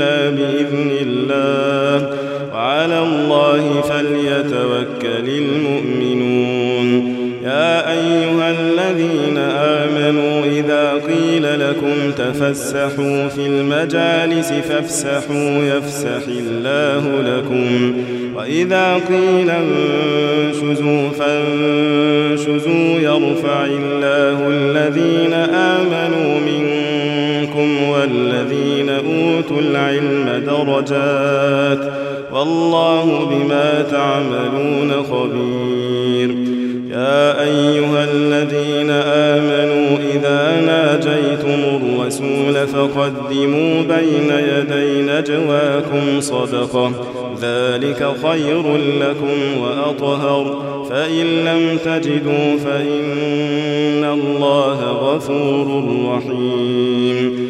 إلا بإذن الله. وعلى الله فليتوكل المؤمنون. يا أيها الذين آمنوا إذا قيل لكم تفسحوا في المجالس فافسحوا يفسح الله لكم. وإذا قيل انشزوا فانشزوا يرفع الله الذين آمنوا العلم درجات والله بما تعملون خبير. يا أيها الذين آمنوا إذا ناجيتم الرسول فقدموا بين يدي نجواكم صدقة. ذلك خير لكم وأطهر. فإن لم تجدوا فإن الله غفور رحيم.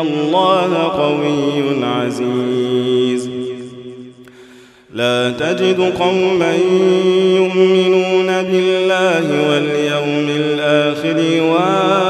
الله قوي عزيز. لا تجد قوما يؤمنون بالله واليوم الآخر يوادون